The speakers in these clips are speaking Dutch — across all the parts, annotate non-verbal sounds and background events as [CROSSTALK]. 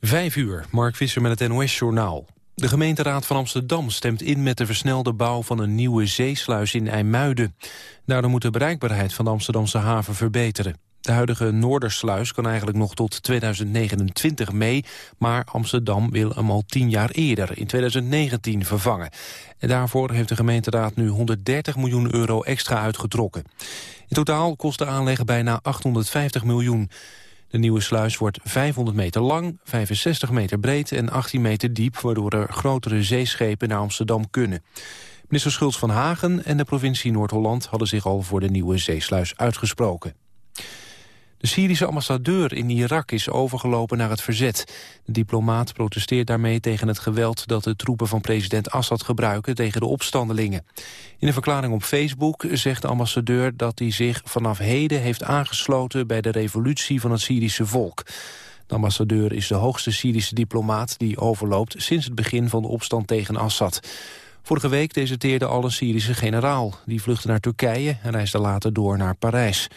Vijf uur, Mark Visser met het NOS-journaal. De gemeenteraad van Amsterdam stemt in met de versnelde bouw van een nieuwe zeesluis in IJmuiden. Daardoor moet de bereikbaarheid van de Amsterdamse haven verbeteren. De huidige Noordersluis kan eigenlijk nog tot 2029 mee... maar Amsterdam wil hem al tien jaar eerder, in 2019, vervangen. En daarvoor heeft de gemeenteraad nu 130 miljoen euro extra uitgetrokken. In totaal kost de aanleg bijna 850 miljoen. De nieuwe sluis wordt 500 meter lang, 65 meter breed en 18 meter diep... waardoor er grotere zeeschepen naar Amsterdam kunnen. Minister Schultz van Hagen en de provincie Noord-Holland... hadden zich al voor de nieuwe zeesluis uitgesproken. De Syrische ambassadeur in Irak is overgelopen naar het verzet. De diplomaat protesteert daarmee tegen het geweld... dat de troepen van president Assad gebruiken tegen de opstandelingen. In een verklaring op Facebook zegt de ambassadeur... dat hij zich vanaf heden heeft aangesloten... bij de revolutie van het Syrische volk. De ambassadeur is de hoogste Syrische diplomaat die overloopt... sinds het begin van de opstand tegen Assad. Vorige week deserteerde al een Syrische generaal. Die vluchtte naar Turkije en reisde later door naar Parijs.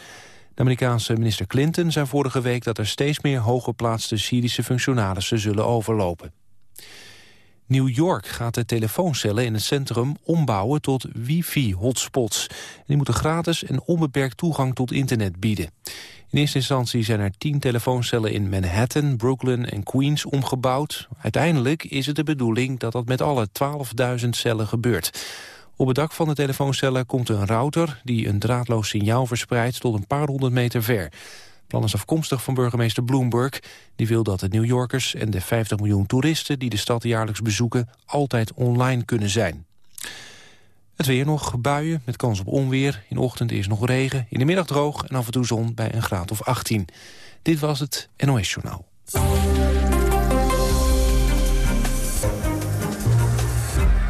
Amerikaanse minister Clinton zei vorige week dat er steeds meer hooggeplaatste Syrische functionarissen zullen overlopen. New York gaat de telefooncellen in het centrum ombouwen tot wifi-hotspots. Die moeten gratis en onbeperkt toegang tot internet bieden. In eerste instantie zijn er tien telefooncellen in Manhattan, Brooklyn en Queens omgebouwd. Uiteindelijk is het de bedoeling dat dat met alle 12.000 cellen gebeurt. Op het dak van de telefooncellen komt een router... die een draadloos signaal verspreidt tot een paar honderd meter ver. Het plan is afkomstig van burgemeester Bloomberg. Die wil dat de New Yorkers en de 50 miljoen toeristen... die de stad jaarlijks bezoeken, altijd online kunnen zijn. Het weer nog, buien met kans op onweer. In de ochtend is nog regen, in de middag droog en af en toe zon bij een graad of 18. Dit was het NOS Journaal.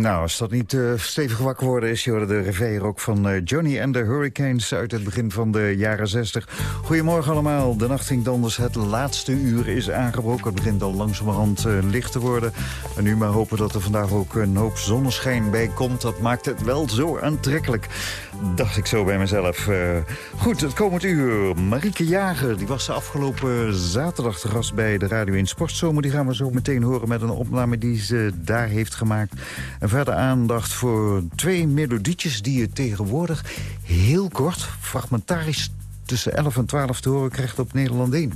Nou, als dat niet uh, stevig wakker worden is, je de revue ook van uh, Johnny and the Hurricanes uit het begin van de jaren 60. Goedemorgen allemaal, de nacht ging anders. Het laatste uur is aangebroken. Het begint al langzamerhand uh, licht te worden. En nu maar hopen dat er vandaag ook een hoop zonneschijn bij komt. Dat maakt het wel zo aantrekkelijk dacht ik zo bij mezelf. Goed, het komend uur. Marieke Jager, die was de afgelopen zaterdag te gast bij de Radio 1 Sportzomer. Die gaan we zo meteen horen met een opname die ze daar heeft gemaakt. En verder aandacht voor twee melodietjes die je tegenwoordig heel kort, fragmentarisch tussen 11 en 12 te horen krijgt op Nederland 1.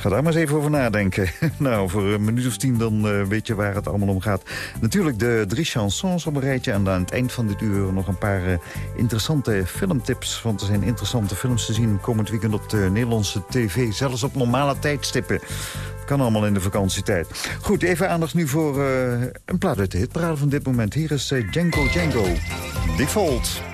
Ga daar maar eens even over nadenken. [LAUGHS] nou, voor een minuut of tien dan uh, weet je waar het allemaal om gaat. Natuurlijk de drie chansons op een rijtje. En aan het eind van dit uur nog een paar uh, interessante filmtips. Want er zijn interessante films te zien komend weekend op de Nederlandse tv. Zelfs op normale tijdstippen. Kan allemaal in de vakantietijd. Goed, even aandacht nu voor uh, een plaat uit de hitparade van dit moment. Hier is Django Django. Default.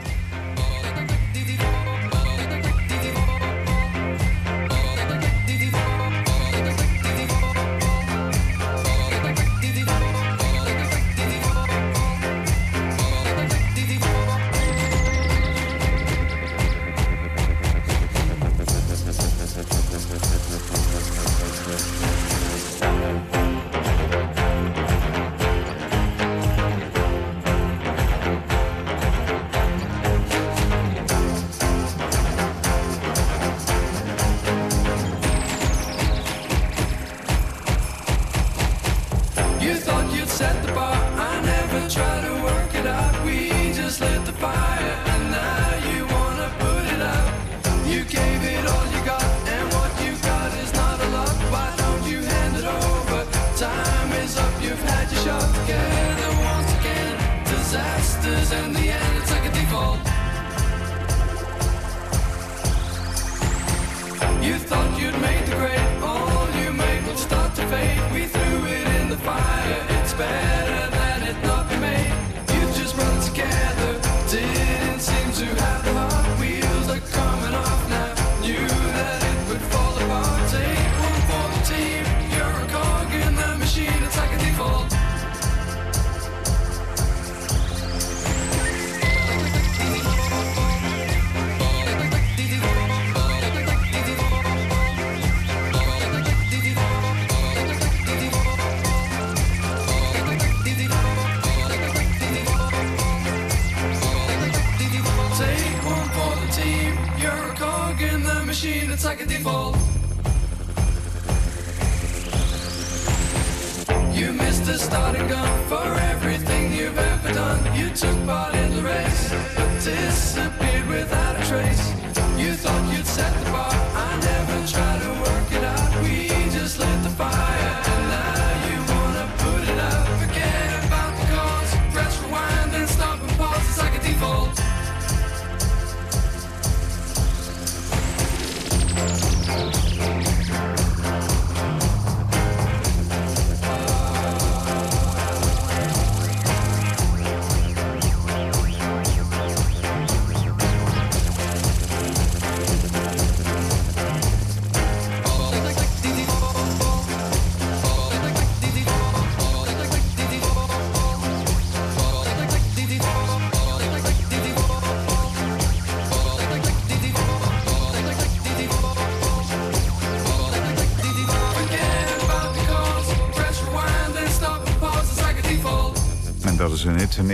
You missed the starting gun for everything you've ever done. You took part in the race, but disappeared without a trace. You thought you'd set the bar.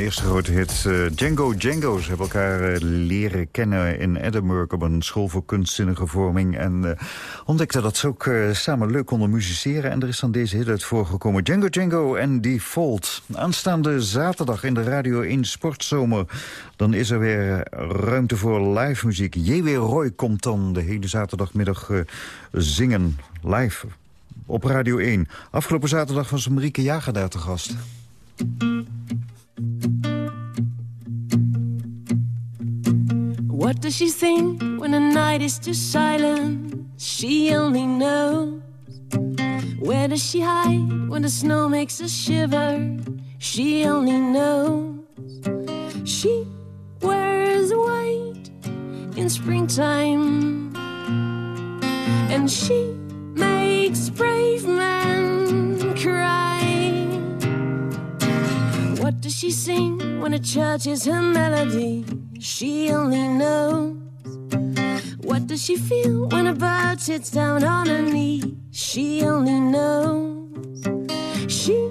Eerste grote hit, uh, Django Django's, hebben elkaar uh, leren kennen in Edinburgh... op een school voor kunstzinnige vorming. En uh, ontdekten dat ze ook samen leuk konden musiceren. En er is dan deze hit uit voorgekomen. Django Django en Default. Aanstaande zaterdag in de Radio 1 Sportzomer... dan is er weer ruimte voor live muziek. J.W. Roy komt dan de hele zaterdagmiddag zingen. Live op Radio 1. Afgelopen zaterdag was Marieke Jager daar te gast. What does she sing when the night is too silent? She only knows. Where does she hide when the snow makes her shiver? She only knows. She wears white in springtime, and she makes brave men cry. What does she sing when a church is her melody? She only knows. What does she feel when a bird sits down on her knee? She only knows. She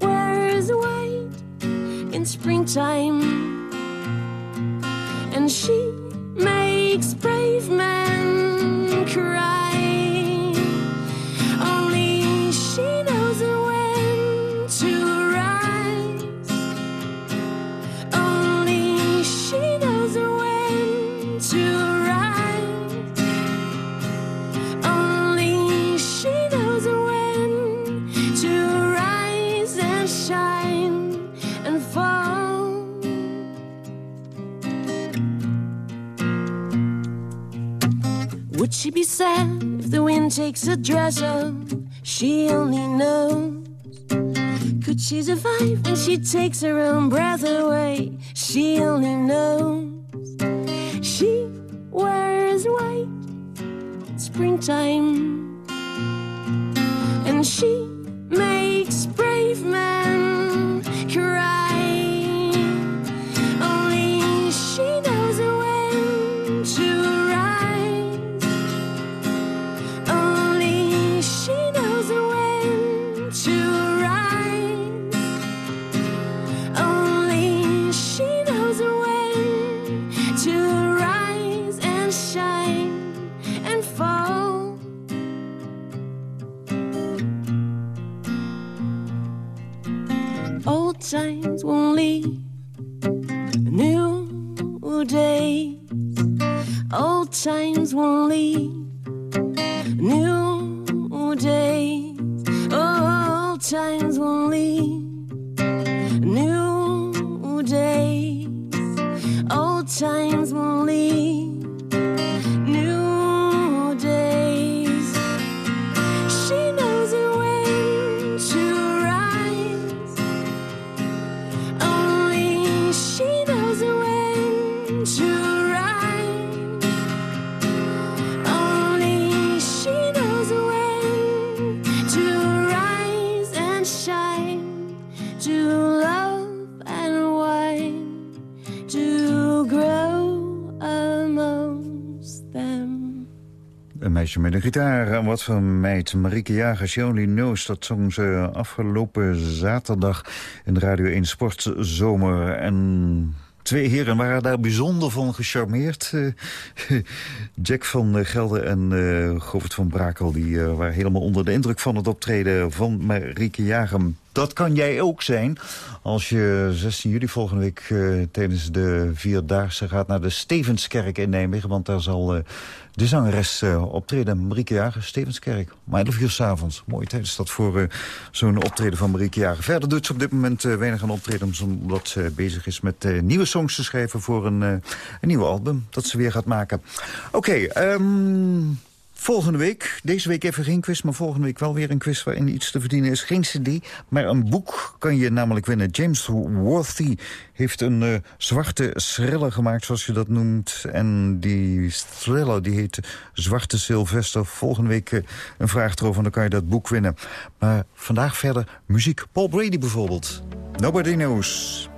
wears white in springtime, and she she be sad if the wind takes her dress off? She only knows. Could she survive when she takes her own breath away? She only knows. She wears white springtime, and she makes brave men cry. Times won't leave. New days, old times won't leave. Met een gitaar. En wat van meid. Marieke Jager, She Only. Dat zong ze afgelopen zaterdag in de Radio 1 Sportzomer. En Twee heren waren daar bijzonder van gecharmeerd. Eh, [LAUGHS] Jack van Gelder en uh, Govert van Brakel... die uh, waren helemaal onder de indruk van het optreden van Marieke Jager. Dat kan jij ook zijn als je 16 juli volgende week... tijdens de Vierdaagse gaat naar de Stevenskerk in Nijmegen. Want daar zal de zangeres uh, optreden. Marieke Jager, Stevenskerk. Om 11 uur s'avonds. Mooie tijdens dat voor uh, zo'n optreden van Marieke Jager. Verder doet ze op dit moment uh, weinig aan optreden... omdat ze bezig is met nieuwe songs te schrijven... voor een, een nieuw album dat ze weer gaat maken. Oké, okay, um, Volgende week, deze week even geen quiz, maar volgende week wel weer een quiz waarin iets te verdienen is. Geen cd, maar een boek kan je namelijk winnen. James Worthy heeft een uh, zwarte thriller gemaakt, zoals je dat noemt. En die thriller die heet Zwarte Sylvester. Volgende week uh, een vraag erover dan kan je dat boek winnen. Maar vandaag verder muziek. Paul Brady bijvoorbeeld. Nobody Knows.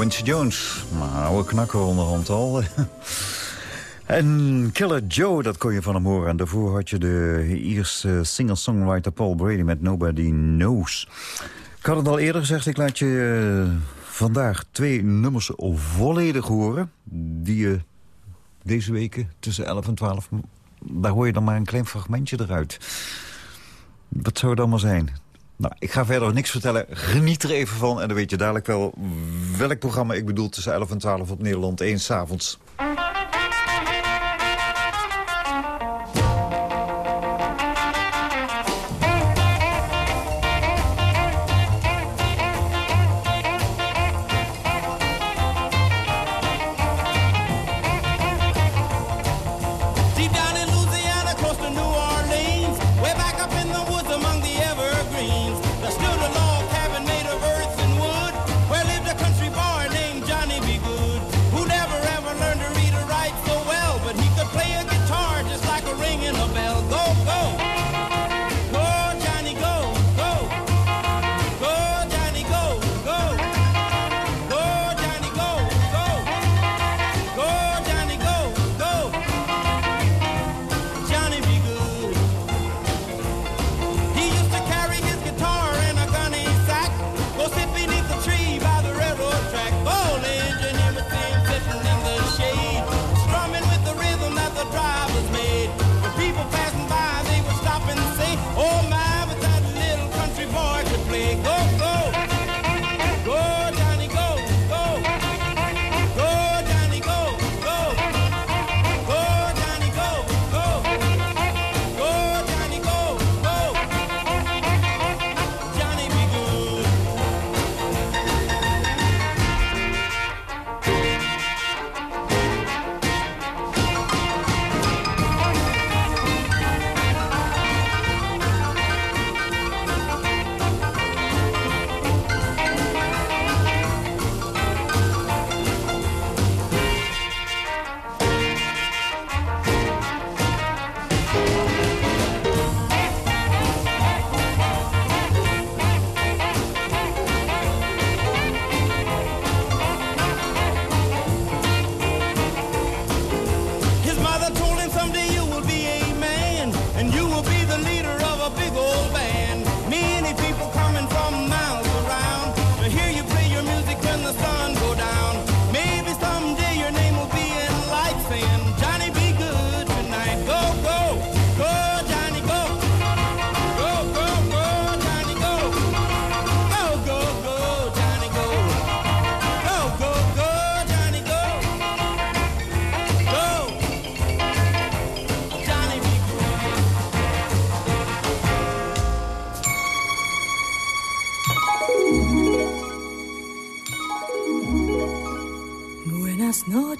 Quincy Jones. Maar oude knakker onderhand al. [LAUGHS] en Killer Joe, dat kon je van hem horen. En daarvoor had je de Ierse singer-songwriter Paul Brady met Nobody Knows. Ik had het al eerder gezegd, ik laat je eh, vandaag twee nummers volledig horen... die je deze weken tussen 11 en 12... daar hoor je dan maar een klein fragmentje eruit. Wat zou het allemaal zijn? Nou, ik ga verder niks vertellen. Geniet er even van en dan weet je dadelijk wel welk programma ik bedoel... tussen 11 en 12 op Nederland 1 s'avonds.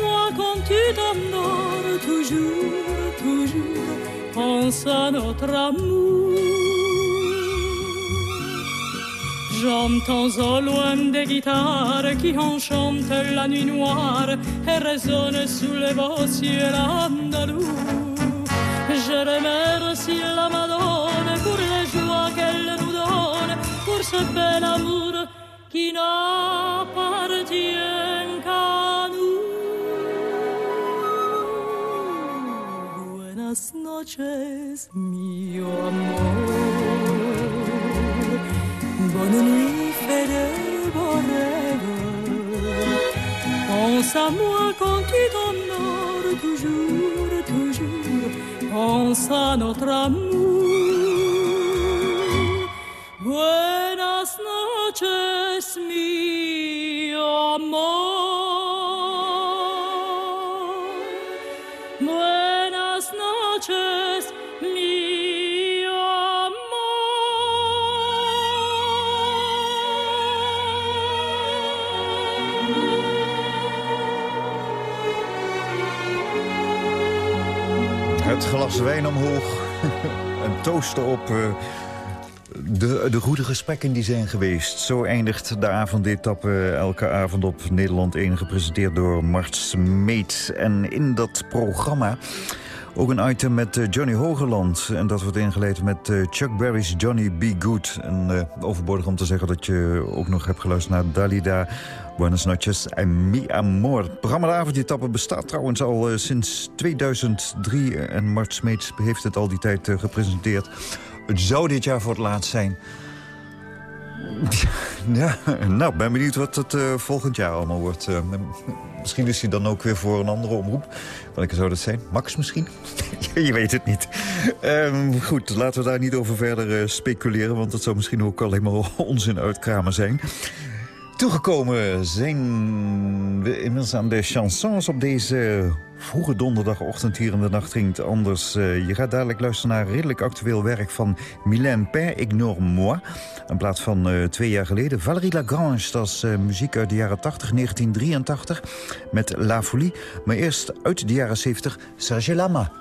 moi quand tu t'endors, toujours, toujours. Pense à notre amour. J'entends au loin des guitares qui enchantent la nuit noire et résonnent sous les beaux ciels andalous. Je remercie la Madone pour les joies qu'elle nous donne, pour ce bel amour qui n'appartient Buenas noches, mi amor. Bonne nuit, fais de beaux rêves. Pense à moi quand tu t'endors, toujours, toujours. Pense à notre amour. Buenas noches, mi amor. Glas wijn omhoog. [LAUGHS] een toaster op uh, de, de goede gesprekken die zijn geweest. Zo eindigt de avondetappe elke avond op Nederland 1... gepresenteerd door Mart Smeet. En in dat programma... Ook een item met uh, Johnny Hogeland. En dat wordt ingeleid met uh, Chuck Berry's Johnny Be Good. En uh, overbodig om te zeggen dat je ook nog hebt geluisterd naar Dalida... Buenas noches en mi amor. Het programma De bestaat trouwens al sinds 2003. En Mart Smeets heeft het al die tijd gepresenteerd. Het zou dit jaar voor het laatst zijn. [LAUGHS] Ja, nou, ben benieuwd wat het uh, volgend jaar allemaal wordt. Uh, misschien is hij dan ook weer voor een andere omroep. Welke zou dat zijn? Max misschien? [LAUGHS] Je weet het niet. Um, goed, laten we daar niet over verder uh, speculeren... want dat zou misschien ook alleen maar [LAUGHS] onzin uitkramen zijn. Toegekomen zijn we inmiddels aan de chansons op deze vroege donderdagochtend hier in de nacht ging anders. Uh, je gaat dadelijk luisteren naar redelijk actueel werk van Mylène Père, Ignore Moi. Een plaat van uh, twee jaar geleden. Valérie Lagrange, dat is uh, muziek uit de jaren 80, 1983, met La Folie. Maar eerst uit de jaren 70, Serge Lama.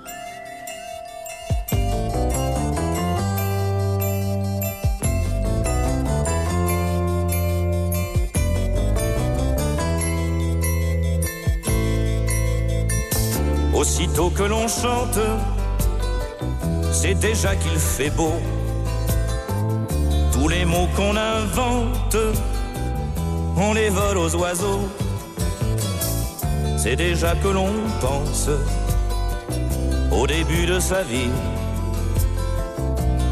Aussitôt que l'on chante, c'est déjà qu'il fait beau. Tous les mots qu'on invente, on les vole aux oiseaux. C'est déjà que l'on pense au début de sa vie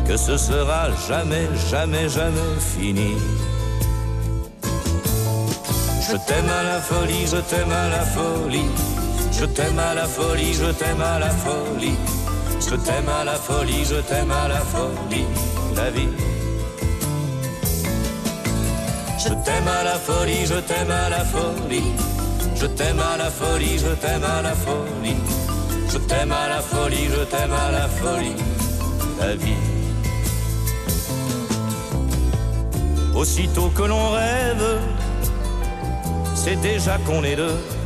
que ce sera jamais, jamais, jamais fini. Je t'aime à la folie, je t'aime à la folie. Je t'aime à la folie, je t'aime à la folie. Je t'aime à la folie, je t'aime à la folie. La vie. Je t'aime à la folie, je t'aime à la folie. Je t'aime à la folie, je t'aime à la folie. Je t'aime à la folie, je t'aime à la folie. La vie. Aussitôt que l'on rêve, c'est déjà qu'on est deux.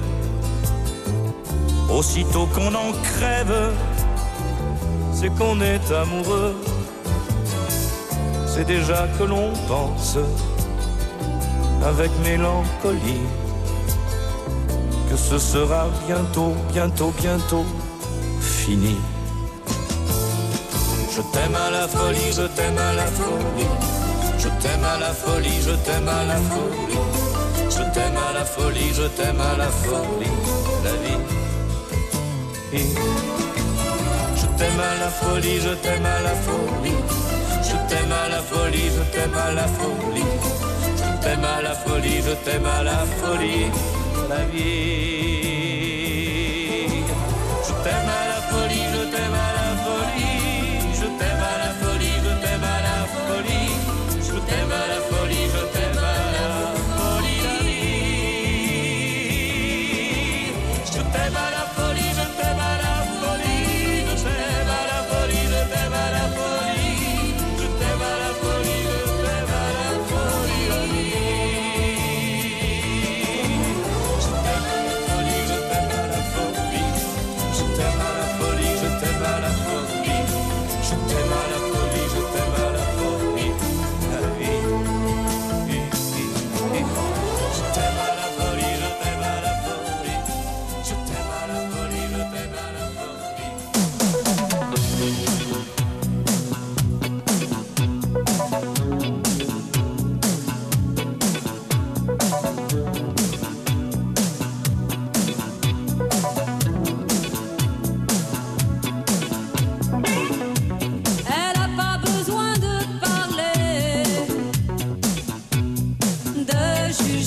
Aussitôt qu'on en crève, c'est qu'on est amoureux. C'est déjà que l'on pense avec mélancolie que ce sera bientôt, bientôt, bientôt fini. Je t'aime à la folie, je t'aime à la folie. Je t'aime à la folie, je t'aime à la folie. Je t'aime à la folie, je t'aime à la folie. La vie. Je t'aime à la folie, je t'aime à la folie. Je t'aime à la folie, je t'aime à la folie. Je t'aime à la folie, je t'aime à la folie. La vie.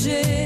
j'ai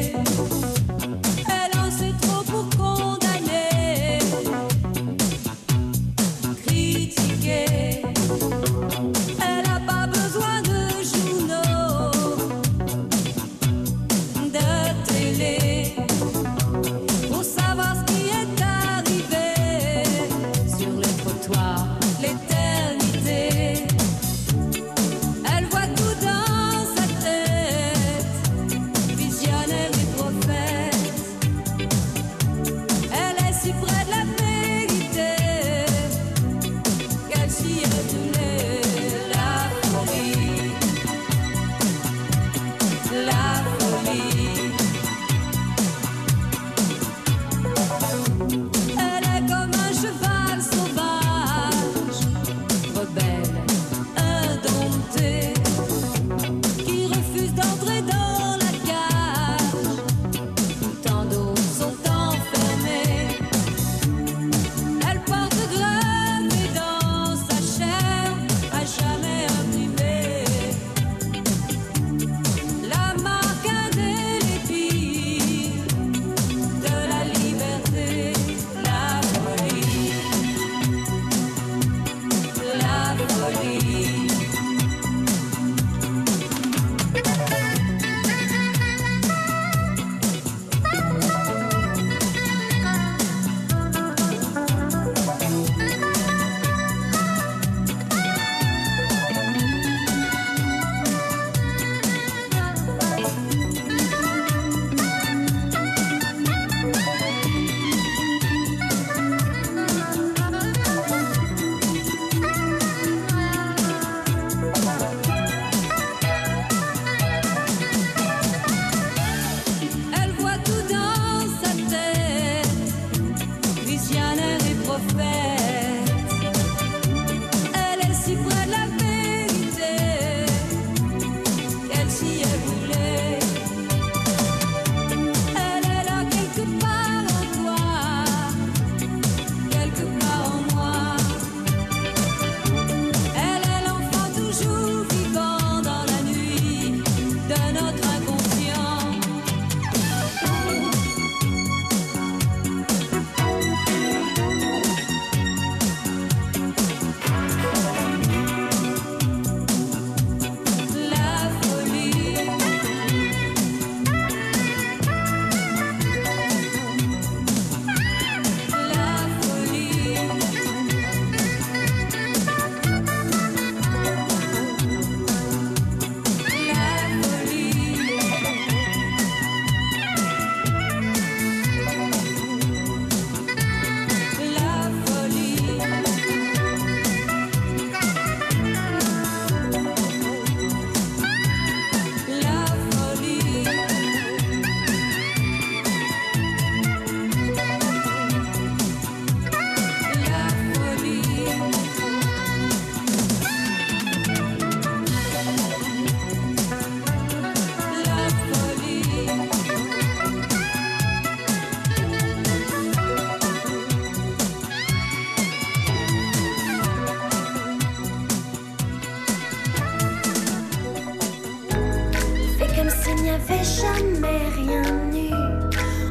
n'avait jamais rien eu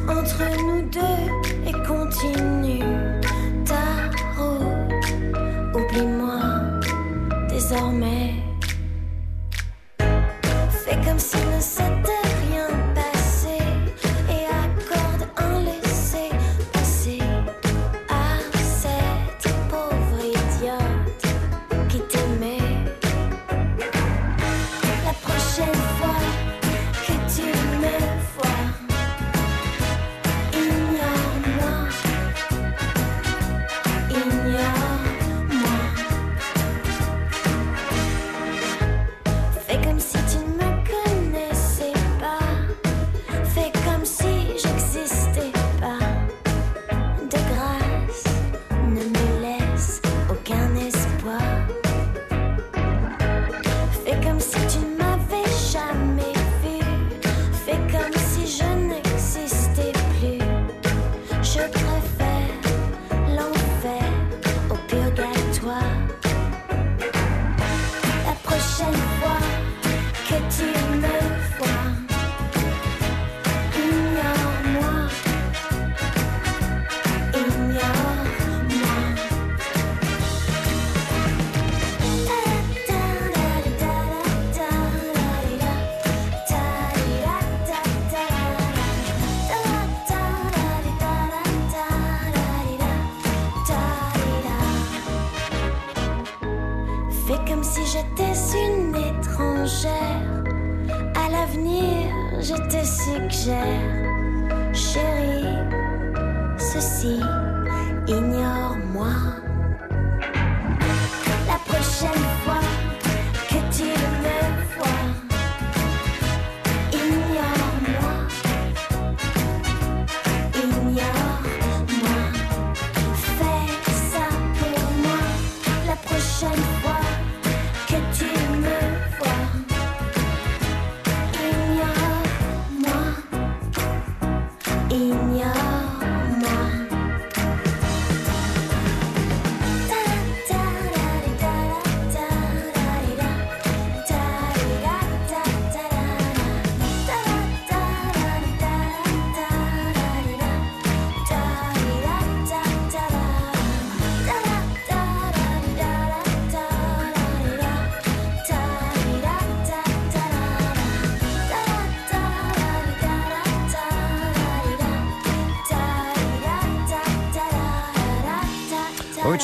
entre nous deux. Ooit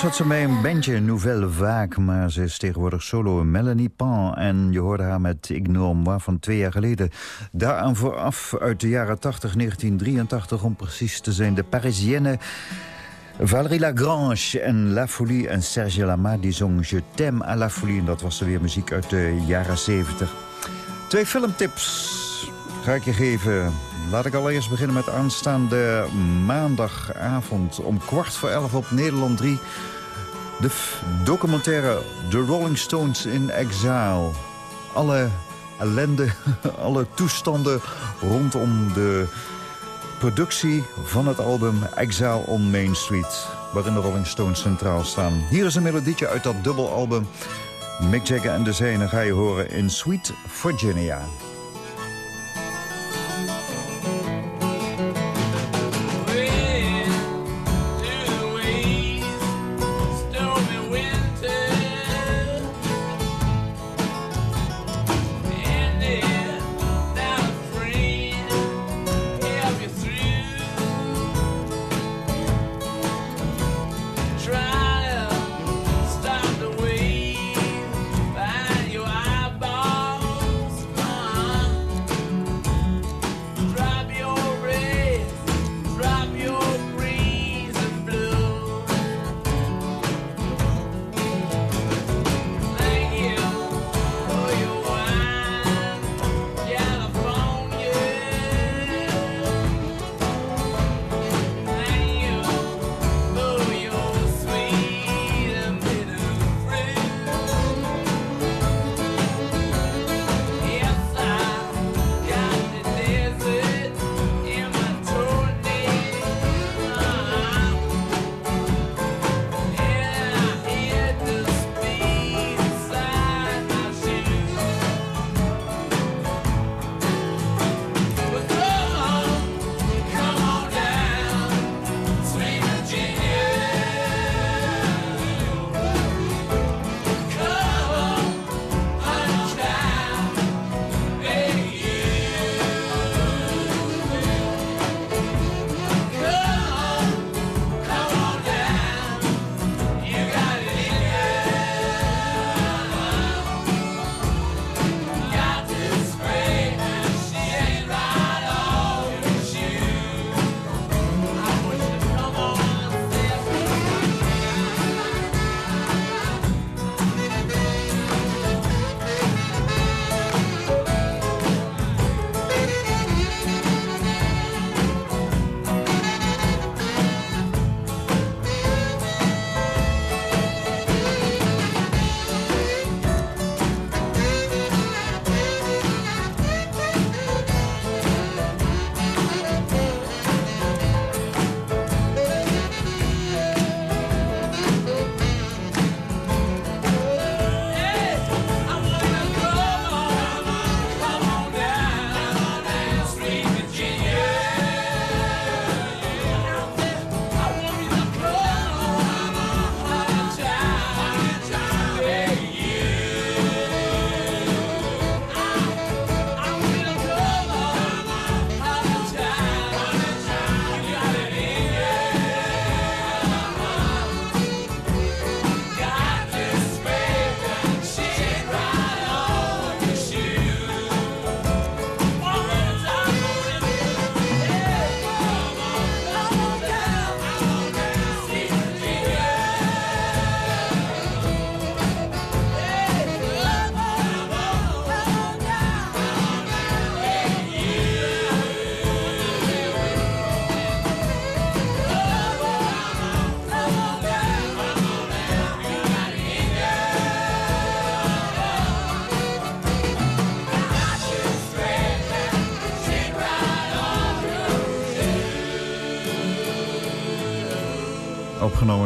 zat ze bij een bandje Nouvelle Vague, maar ze is tegenwoordig solo Melanie Pan. En je hoorde haar met Ignore Moi van twee jaar geleden. Daaraan vooraf uit de jaren 80, 1983 om precies te zijn. De Parisienne Valérie Lagrange en La Folie en Serge Lama die zong Je t'aime à la folie. En dat was er weer muziek uit de jaren 70. Twee filmtips ga ik je geven. Laat ik allereerst beginnen met aanstaande maandagavond om kwart voor elf op Nederland 3. De documentaire The Rolling Stones in Exile. Alle ellende, [LAUGHS] alle toestanden rondom de productie van het album Exile on Main Street. Waarin de Rolling Stones centraal staan. Hier is een melodietje uit dat dubbelalbum. Mick Jagger en de Zijnen ga je horen in Sweet Virginia.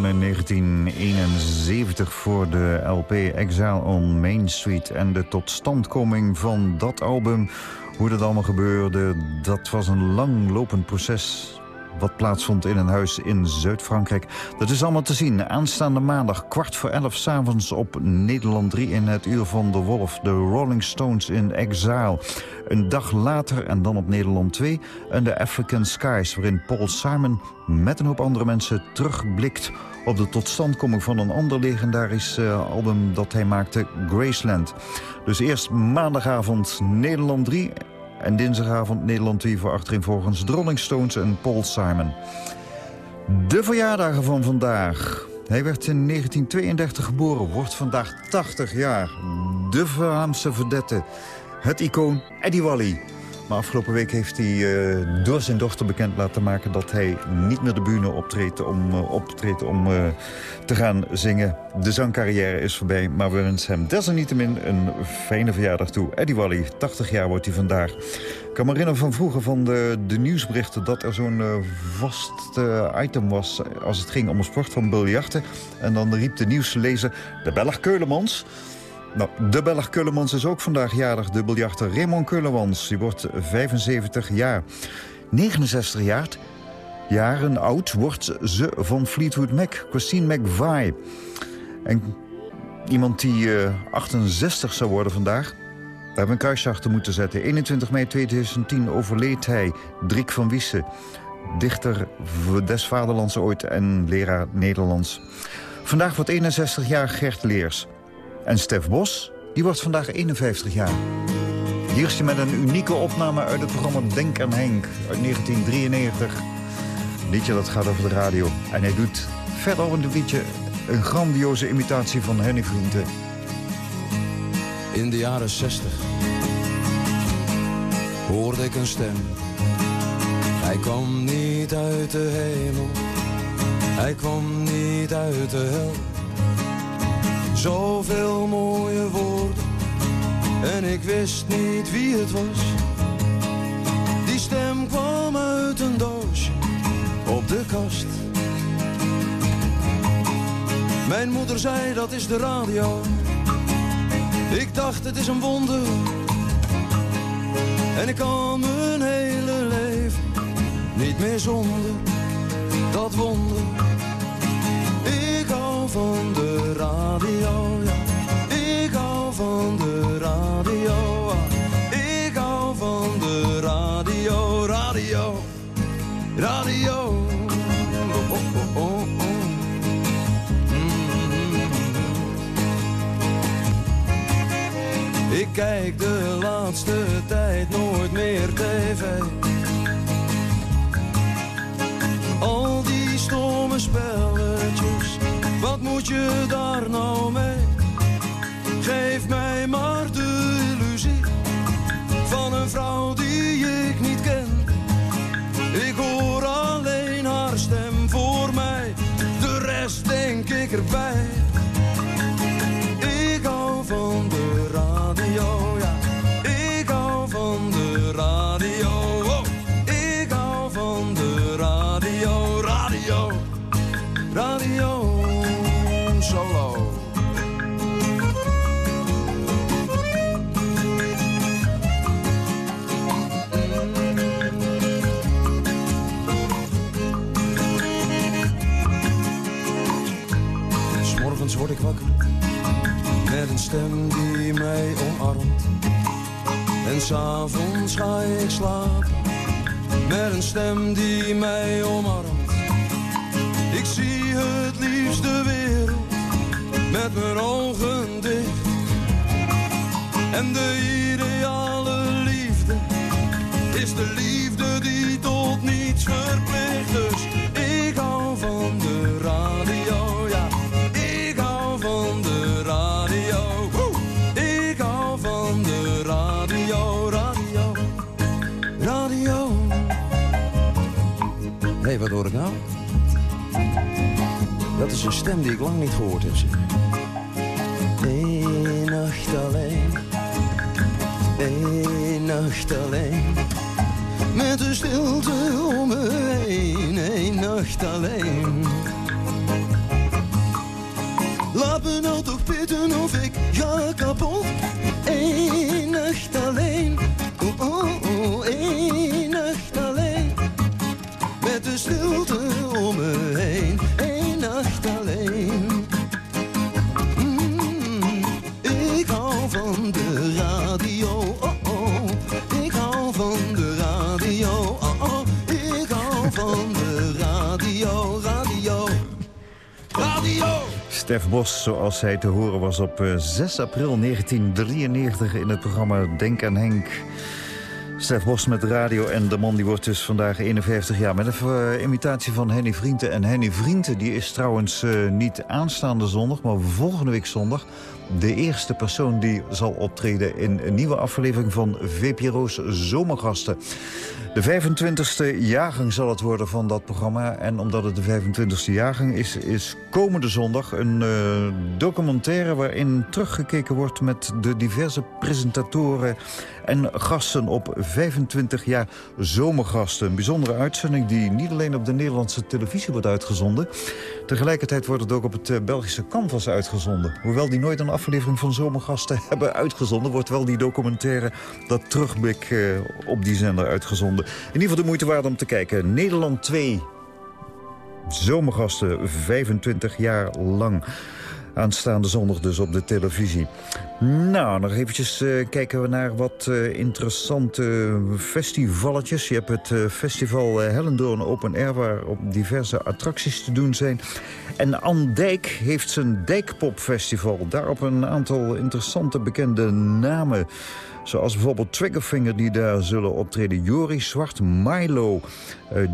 In 1971 voor de LP Exile on Main Street. En de totstandkoming van dat album, hoe dat allemaal gebeurde... dat was een langlopend proces wat plaatsvond in een huis in Zuid-Frankrijk. Dat is allemaal te zien. Aanstaande maandag, kwart voor elf s'avonds op Nederland 3... in het Uur van de Wolf, de Rolling Stones in Exile. Een dag later, en dan op Nederland 2... en de African Skies, waarin Paul Simon met een hoop andere mensen terugblikt... op de totstandkoming van een ander legendarisch uh, album dat hij maakte, Graceland. Dus eerst maandagavond Nederland 3 en dinsdagavond Nederland 2 voor achterin volgens Stones en Paul Simon. De verjaardagen van vandaag. Hij werd in 1932 geboren, wordt vandaag 80 jaar. De Vlaamse verdette, het icoon Eddie Wally. Maar afgelopen week heeft hij eh, door zijn dochter bekend laten maken... dat hij niet meer de bühne optreedt om, uh, optreedt om uh, te gaan zingen. De zangcarrière is voorbij, maar we wensen hem desalniettemin een fijne verjaardag toe. Eddie Wally, 80 jaar wordt hij vandaag. Ik kan me herinneren van vroeger van de, de nieuwsberichten... dat er zo'n vast item was als het ging om een sport van biljarten. En dan riep de nieuwslezer de Belg Keulemans... Nou, de Belg Kullemans is ook vandaag jarig. De biljarter Raymond Kullemans. Die wordt 75 jaar. 69 jaar, jaren oud wordt ze van Fleetwood Mac. Christine McVie. En iemand die uh, 68 zou worden vandaag... Daar hebben we een kruisje achter moeten zetten. 21 mei 2010 overleed hij. Drik van Wissen. Dichter des vaderlands ooit en leraar Nederlands. Vandaag wordt 61 jaar Gert Leers. En Stef Bos, die wordt vandaag 51 jaar. Hier is hij met een unieke opname uit het programma Denk aan Henk uit 1993. Een liedje dat gaat over de radio. En hij doet verder op het liedje een grandioze imitatie van Henny Vrienden. In de jaren 60 hoorde ik een stem. Hij kwam niet uit de hemel, hij kwam niet uit de hel. Zoveel mooie woorden en ik wist niet wie het was. Die stem kwam uit een doosje op de kast. Mijn moeder zei dat is de radio. Ik dacht het is een wonder. En ik kan mijn hele leven niet meer zonder dat wonder van de radio, ja. Ik hou van de radio, ik hou van de radio, radio, radio. Oh, oh, oh, oh. Mm. Ik kijk de laatste tijd nooit meer tv. Al die stomme wat moet je daar nou mee? Geef mij een stem die mij omarmt. En s'avonds ga ik slapen met een stem die mij omarmt. Ik zie het liefst de wereld met mijn ogen dicht. En de ideale liefde is de liefde die tot niets verplicht. Dus is een stem die ik lang niet gehoord heb. Eén nacht alleen, één nacht alleen. Met de stilte om me heen, één nacht alleen. Laat me nou toch pitten of ik ga kapot. Eén nacht alleen, oh oh Stef Bos, zoals hij te horen was op 6 april 1993 in het programma Denk aan Henk. Stef Bos met radio en de man die wordt dus vandaag 51 jaar... met een uh, imitatie van Henny Vrienden. En Henny Vrienden die is trouwens uh, niet aanstaande zondag, maar volgende week zondag... de eerste persoon die zal optreden in een nieuwe aflevering van VPRO's Zomergasten. De 25e jaargang zal het worden van dat programma. En omdat het de 25e jaargang is, is komende zondag een uh, documentaire... waarin teruggekeken wordt met de diverse presentatoren en gasten op 25 jaar zomergasten. Een bijzondere uitzending die niet alleen op de Nederlandse televisie wordt uitgezonden. Tegelijkertijd wordt het ook op het Belgische Canvas uitgezonden. Hoewel die nooit een aflevering van zomergasten [LAUGHS] hebben uitgezonden... wordt wel die documentaire dat terugblik uh, op die zender uitgezonden. In ieder geval de moeite waard om te kijken. Nederland 2. Zomergasten, 25 jaar lang. Aanstaande zondag dus op de televisie. Nou, nog eventjes uh, kijken we naar wat uh, interessante festivalletjes. Je hebt het uh, festival Hellendoorn Open Air... waar op diverse attracties te doen zijn. En Anne Dijk heeft zijn Dijkpopfestival. Daarop een aantal interessante bekende namen... Zoals bijvoorbeeld Triggerfinger die daar zullen optreden. Joris Zwart, Milo,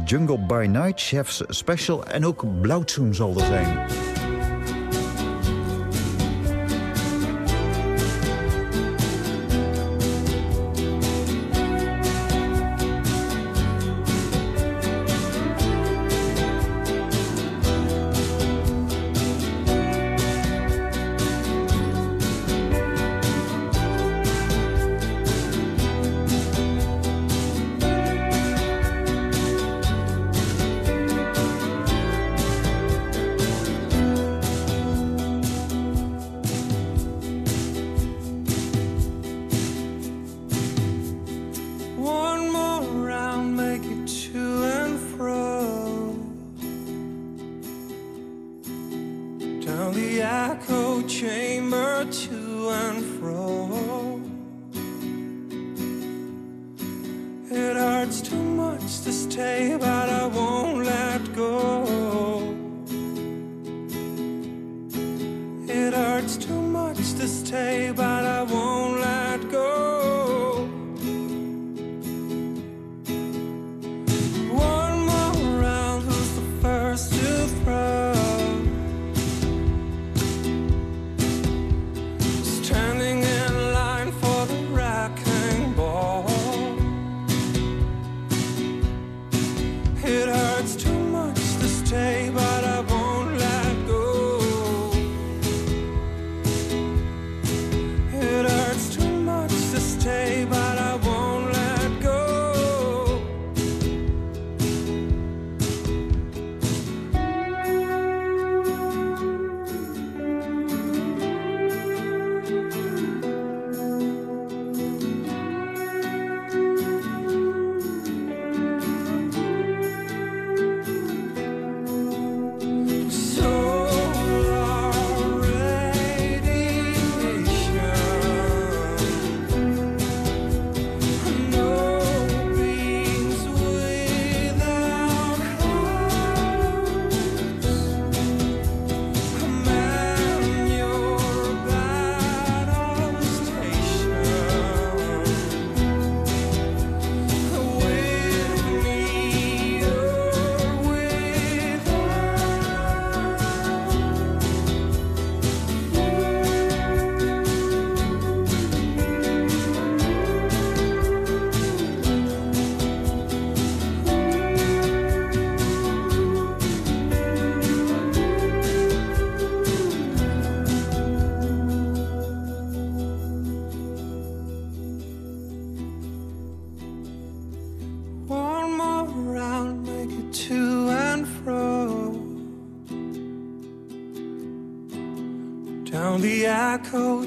Jungle by Night, Chefs Special en ook Blauwtsoen zal er zijn.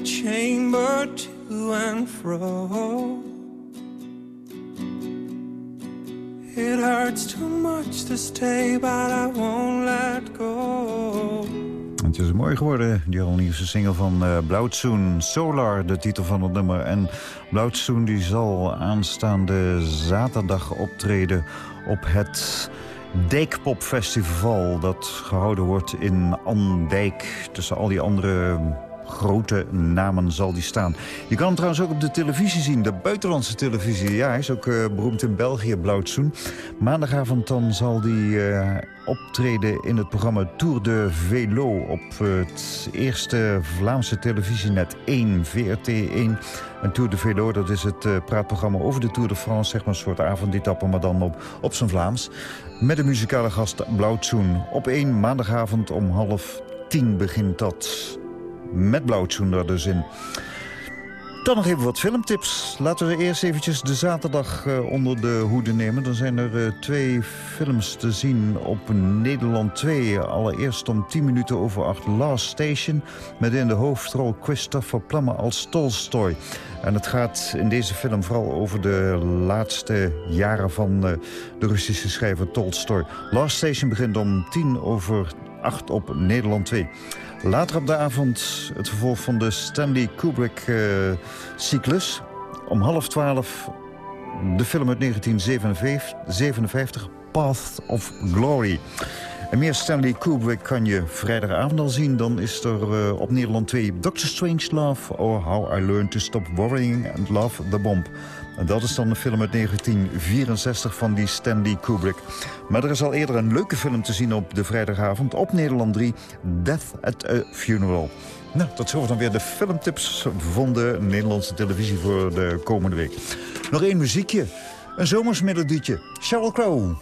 Chamber to and. It hurts too much to stay, but I won't let go. Het is mooi geworden, die al nieuwste single van uh, Blauwtsoen. Solar, de titel van het nummer. En Blauwtsoen die zal aanstaande zaterdag optreden op het Dijkpopfestival... dat gehouden wordt in Andijk tussen al die andere grote namen zal die staan. Je kan hem trouwens ook op de televisie zien, de buitenlandse televisie. Ja, hij is ook uh, beroemd in België, Blauwtsoen. Maandagavond dan zal hij uh, optreden in het programma Tour de Velo... op het eerste Vlaamse televisienet 1, VRT1. En Tour de Velo, dat is het uh, praatprogramma over de Tour de France... zeg maar een soort avondetappe, maar dan op, op zijn Vlaams. Met de muzikale gast Blauwtsoen. Op 1 maandagavond om half tien begint dat. Met Blauwtsoen er dus in. Dan nog even wat filmtips. Laten we eerst eventjes de zaterdag uh, onder de hoede nemen. Dan zijn er uh, twee films te zien op Nederland 2. Allereerst om 10 minuten over 8 Last Station... met in de hoofdrol Christopher Plummer als Tolstoy. En het gaat in deze film vooral over de laatste jaren van uh, de Russische schrijver Tolstoy. Last Station begint om 10 over 8 op Nederland 2. Later op de avond het vervolg van de Stanley Kubrick-cyclus. Om half twaalf de film uit 1957, Path of Glory. En meer Stanley Kubrick kan je vrijdagavond al zien. Dan is er uh, op Nederland 2 Doctor Strange Love... or How I Learned to Stop Worrying and Love the Bomb. En dat is dan een film uit 1964 van die Stanley Kubrick. Maar er is al eerder een leuke film te zien op de vrijdagavond... op Nederland 3, Death at a Funeral. Nou, tot zover dan weer de filmtips van de Nederlandse televisie voor de komende week. Nog één muziekje, een zomersmelodietje. Sheryl Crow.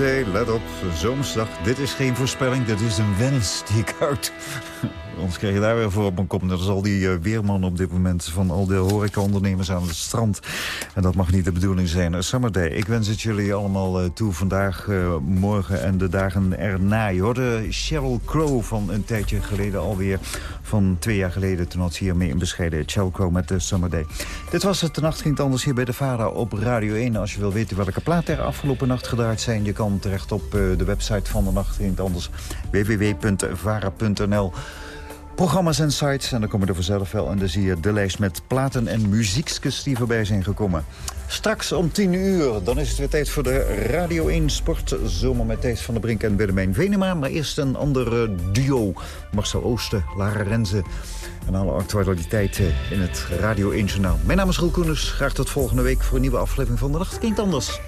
Let op, zomersdag. Dit is geen voorspelling, dit is een wens die ik uit. [LAUGHS] Ons kreeg je daar weer voor op mijn kop. Dat is al die uh, weerman op dit moment van al de horecaondernemers aan het strand. En dat mag niet de bedoeling zijn. Summer Day, ik wens het jullie allemaal uh, toe vandaag, morgen en de dagen erna. Je hoorde Sheryl Crow van een tijdje geleden alweer. Van twee jaar geleden, toen had ze hiermee in bescheiden Sheryl Crow met de Summer Day. Dit was het, de nacht ging het anders hier bij de VARA op Radio 1. Als je wil weten welke plaat er afgelopen nacht gedraaid zijn... je kan terecht op de website van de nacht ging het anders. www.vara.nl programma's en sites. En dan komen er vanzelf wel. En dan zie je de lijst met platen en muziekjes die voorbij zijn gekomen. Straks om 10 uur, dan is het weer tijd voor de Radio 1 Sport Zomer met Thijs van der Brink en Willemijn Venema. Maar eerst een andere duo. Marcel Oosten, Lara Renze en alle actualiteiten in het Radio 1 Journaal. Mijn naam is Roel Koeners. Graag tot volgende week voor een nieuwe aflevering van De Nacht Klinkt Anders.